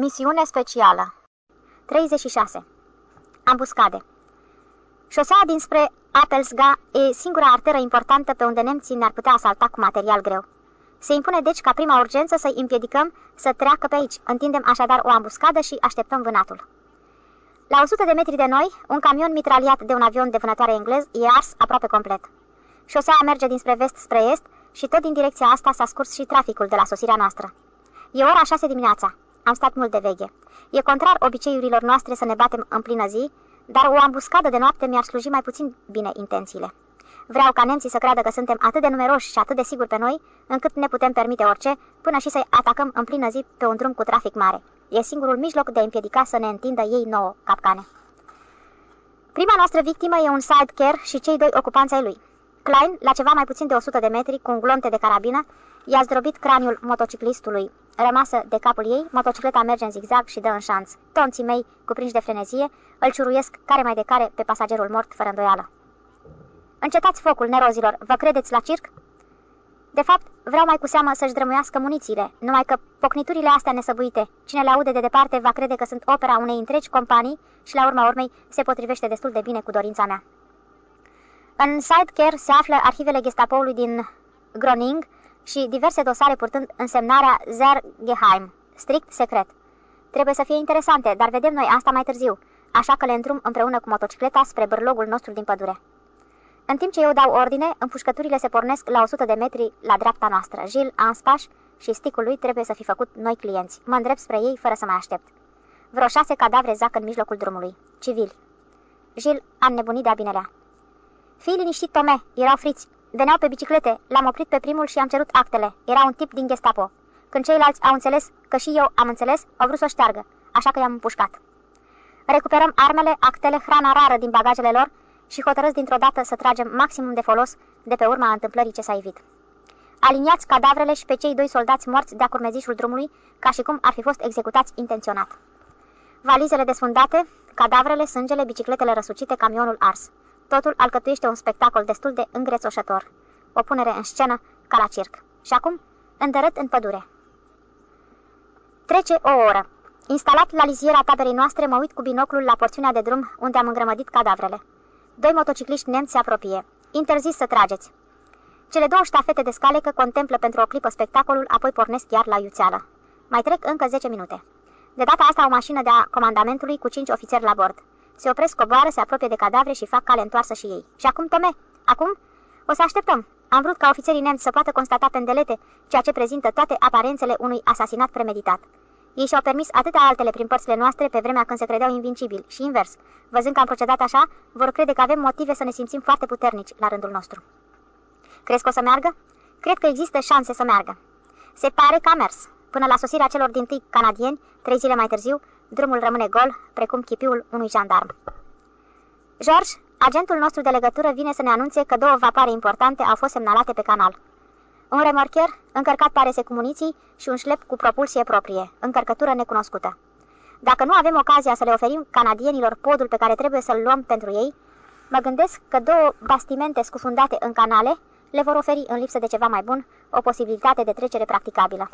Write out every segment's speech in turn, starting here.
Misiune specială 36. Ambuscade Șoseaua dinspre Apelsga e singura arteră importantă pe unde nemții ne-ar putea asalta cu material greu. Se impune deci ca prima urgență să-i împiedicăm să treacă pe aici. Întindem așadar o ambuscadă și așteptăm vânatul. La 100 de metri de noi, un camion mitraliat de un avion de vânătoare englez e ars aproape complet. Șoseaua merge dinspre vest spre est și tot din direcția asta s-a scurs și traficul de la sosirea noastră. E ora 6 dimineața. Am stat mult de veche. E contrar obiceiurilor noastre să ne batem în plină zi, dar o ambuscadă de noapte mi-ar sluji mai puțin bine intențiile. Vreau ca nemții să creadă că suntem atât de numeroși și atât de siguri pe noi, încât ne putem permite orice, până și să-i atacăm în plină zi pe un drum cu trafic mare. E singurul mijloc de a împiedica să ne întindă ei nouă capcane. Prima noastră victimă e un sidecar și cei doi ocupanți ai lui. Klein, la ceva mai puțin de 100 de metri, cu un glonte de carabină, i-a zdrobit craniul motociclistului. Rămasă de capul ei, motocicleta merge în zigzag și dă în șanț. Tonții mei, cuprinși de frenezie, îl ciuruiesc care mai de care pe pasagerul mort fără îndoială. Încetați focul, nerozilor, vă credeți la circ? De fapt, vreau mai cu seamă să-și drămuiască munițiile, numai că pocniturile astea nesăbuite, cine le aude de departe va crede că sunt opera unei întregi companii și la urma urmei se potrivește destul de bine cu dorința mea. În Sidecar se află arhivele gestapoului din Groning și diverse dosare purtând însemnarea Zer Geheim, strict secret. Trebuie să fie interesante, dar vedem noi asta mai târziu, așa că le îndrum împreună cu motocicleta spre bărlogul nostru din pădure. În timp ce eu dau ordine, împușcăturile se pornesc la 100 de metri la dreapta noastră. Gil, Anspaș și sticul lui trebuie să fi făcut noi clienți. Mă îndrept spre ei fără să mai aștept. Vreo șase cadavre zac în mijlocul drumului. Civili. Gil a nebunit de-a binelea. Fii liniștit, Tome, erau friți. Veneau pe biciclete, l-am oprit pe primul și am cerut actele. Era un tip din Gestapo. Când ceilalți au înțeles că și eu am înțeles, au vrut să o șteargă, așa că i-am împușcat. Recuperăm armele, actele, hrana rară din bagajele lor și hotărâți dintr-o dată să tragem maximum de folos de pe urma întâmplării ce s-a evit. Aliniați cadavrele și pe cei doi soldați morți de-a curmezișul drumului, ca și cum ar fi fost executați intenționat. Valizele desfundate, cadavrele, sângele, bicicletele răsucite, camionul ars. Totul alcătuiește un spectacol destul de îngrețoșător. O punere în scenă ca la circ. Și acum, îndărât în pădure. Trece o oră. Instalat la liziera taberei noastre, mă uit cu binoclul la porțiunea de drum unde am îngrămădit cadavrele. Doi motocicliști nemți se apropie. Interzis să trageți. Cele două ștafete de scalecă contemplă pentru o clipă spectacolul, apoi pornesc chiar la iuțeală. Mai trec încă 10 minute. De data asta o mașină de a comandamentului cu cinci ofițeri la bord. Se opresc, coboară, se apropie de cadavre și fac cale întoarsă și ei. Și acum, Tome? Acum? O să așteptăm. Am vrut ca ofițerii nemți să poată constata pendelete ceea ce prezintă toate aparențele unui asasinat premeditat. Ei și-au permis atâtea altele prin părțile noastre pe vremea când se credeau invincibili și invers. Văzând că am procedat așa, vor crede că avem motive să ne simțim foarte puternici la rândul nostru. Crezi că o să meargă? Cred că există șanse să meargă. Se pare că a mers. Până la sosirea celor din tâi canadieni, trei zile mai târziu, drumul rămâne gol, precum chipiul unui jandarm. George, agentul nostru de legătură vine să ne anunțe că două vapoare importante au fost semnalate pe canal. Un remorcher, încărcat pare cu muniții și un șlep cu propulsie proprie, încărcătură necunoscută. Dacă nu avem ocazia să le oferim canadienilor podul pe care trebuie să-l luăm pentru ei, mă gândesc că două bastimente scufundate în canale le vor oferi, în lipsă de ceva mai bun, o posibilitate de trecere practicabilă.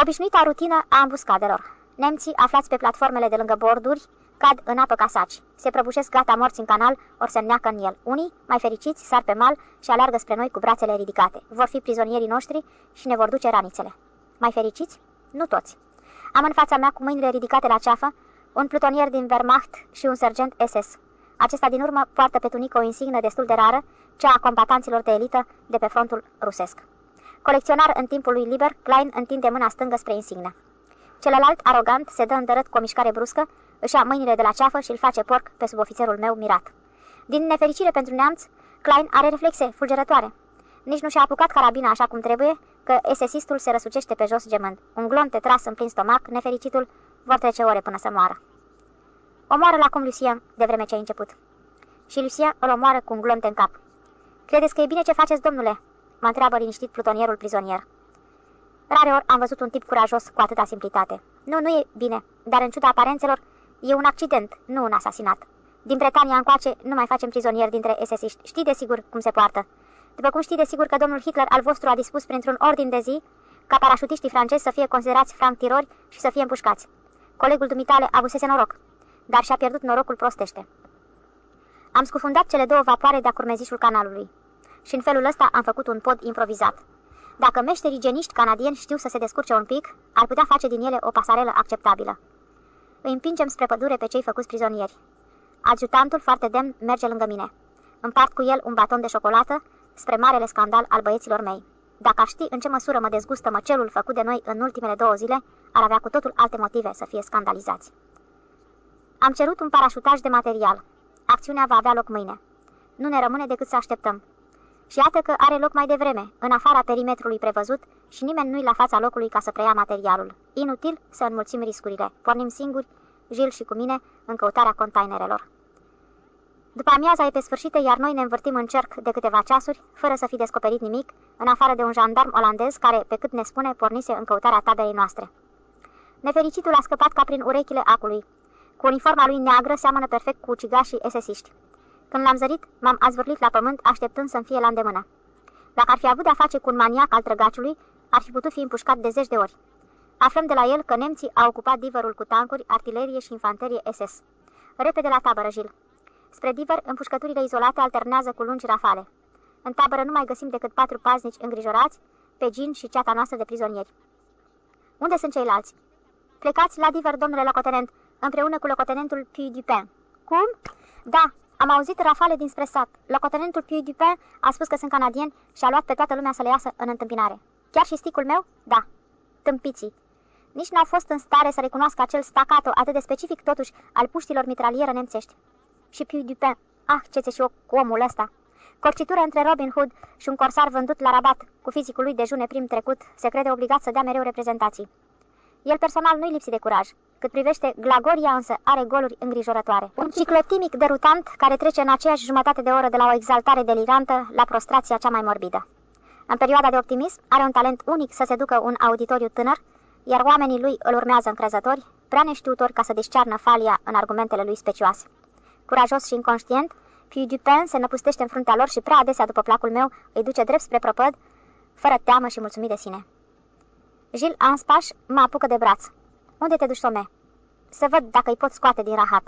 Obișnuita rutină a ambuscadelor. Nemții, aflați pe platformele de lângă borduri, cad în apă ca saci. Se prăbușesc gata morți în canal, ori se neacă în el. Unii, mai fericiți, sar pe mal și alargă spre noi cu brațele ridicate. Vor fi prizonierii noștri și ne vor duce ranițele. Mai fericiți? Nu toți. Am în fața mea, cu mâinile ridicate la ceafă, un plutonier din Wehrmacht și un sergent SS. Acesta din urmă poartă pe tunică o insignă destul de rară, cea a combatanților de elită de pe frontul rusesc. Colecționar în timpul lui liber, Klein întinde mâna stângă spre insignă. Celălalt, arogant, se dă îndărât cu o mișcare bruscă, își ia mâinile de la ceafă și îl face porc pe subofițerul meu mirat. Din nefericire pentru neamț, Klein are reflexe fulgerătoare. Nici nu și-a apucat carabina așa cum trebuie, că esesistul se răsucește pe jos gemând. Un glonte tras în plin stomac, nefericitul, vor trece ore până să moară. Omoară la cum Lucien, de vreme ce a început. Și Lucien îl omoară cu un glonte în cap. Credeți că e bine ce faceți, domnule?" Mă întreabă liniștit plutonierul prizonier. Rareori am văzut un tip curajos cu atâta simplitate. Nu, nu e bine, dar în ciuda aparențelor, e un accident, nu un asasinat. Din Bretania încoace nu mai facem prizonieri dintre esesiști. Știi de sigur cum se poartă. După cum știi de sigur că domnul Hitler al vostru a dispus printr-un ordin de zi ca parașutiștii francezi să fie considerați franc-tirori și să fie împușcați. Colegul dumitale avusese noroc, dar și-a pierdut norocul prostește. Am scufundat cele două vapoare de-a curmezișul canalului și în felul ăsta am făcut un pod improvizat. Dacă meșterii geniști canadieni știu să se descurce un pic, ar putea face din ele o pasarelă acceptabilă. Îi împingem spre pădure pe cei făcuți prizonieri. Adjutantul, foarte demn, merge lângă mine. Împart cu el un baton de ciocolată spre marele scandal al băieților mei. Dacă ar ști în ce măsură mă dezgustă măcelul făcut de noi în ultimele două zile, ar avea cu totul alte motive să fie scandalizați. Am cerut un parașutaj de material. Acțiunea va avea loc mâine. Nu ne rămâne decât să așteptăm. Și iată că are loc mai devreme, în afara perimetrului prevăzut și nimeni nu-i la fața locului ca să preia materialul. Inutil să înmulțim riscurile. Pornim singuri, Gil și cu mine, în căutarea containerelor. După amiaza e pe sfârșită, iar noi ne învârtim în cerc de câteva ceasuri, fără să fi descoperit nimic, în afară de un jandarm olandez care, pe cât ne spune, pornise în căutarea taberei noastre. Nefericitul a scăpat ca prin urechile acului. Cu uniforma lui neagră seamănă perfect cu ucigașii esesiști. Când l-am zărit, m-am azvârlit la pământ, așteptând să-mi fie la îndemână. Dacă ar fi avut de-a face cu un maniac al trăgaciului, ar fi putut fi împușcat de zeci de ori. Aflăm de la el că nemții au ocupat divărul cu tancuri, artilerie și infanterie SS. Repede la tabără, Gil. Spre diver, împușcăturile izolate alternează cu lungi rafale. În tabără nu mai găsim decât patru paznici îngrijorați, pe Gin și ceata noastră de prizonieri. Unde sunt ceilalți? Plecați la diver, domnule locotenent, împreună cu locotenentul Puy Dupin. Cum? Da, am auzit rafale dinspre sat. Locotenentul Puy Dupin a spus că sunt canadien și a luat pe toată lumea să le iasă în întâmpinare. Chiar și sticul meu? Da. Tâmpiții. Nici n-au fost în stare să recunoască acel stacato atât de specific totuși al puștilor mitralieră nemțești. Și Puy Dupin, ah, ce ți și cu omul ăsta! Corcitură între Robin Hood și un corsar vândut la rabat, cu fizicul lui de june prim trecut, se crede obligat să dea mereu reprezentații. El personal nu-i lipsi de curaj. Cât privește Glagoria însă are goluri îngrijorătoare. Un ciclotimic derutant care trece în aceeași jumătate de oră de la o exaltare delirantă la prostrația cea mai morbidă. În perioada de optimism are un talent unic să seducă un auditoriu tânăr, iar oamenii lui îl urmează încrezători, prea neștiutori ca să discearnă falia în argumentele lui specioase. Curajos și inconștient, Puy Dupin se năpustește în fruntea lor și prea adesea, după placul meu, îi duce drept spre prăpăd, fără teamă și mulțumit de sine. Gilles Anspaș mă apucă de braț. Unde te duci, Tome? Să văd dacă îi pot scoate din rahat.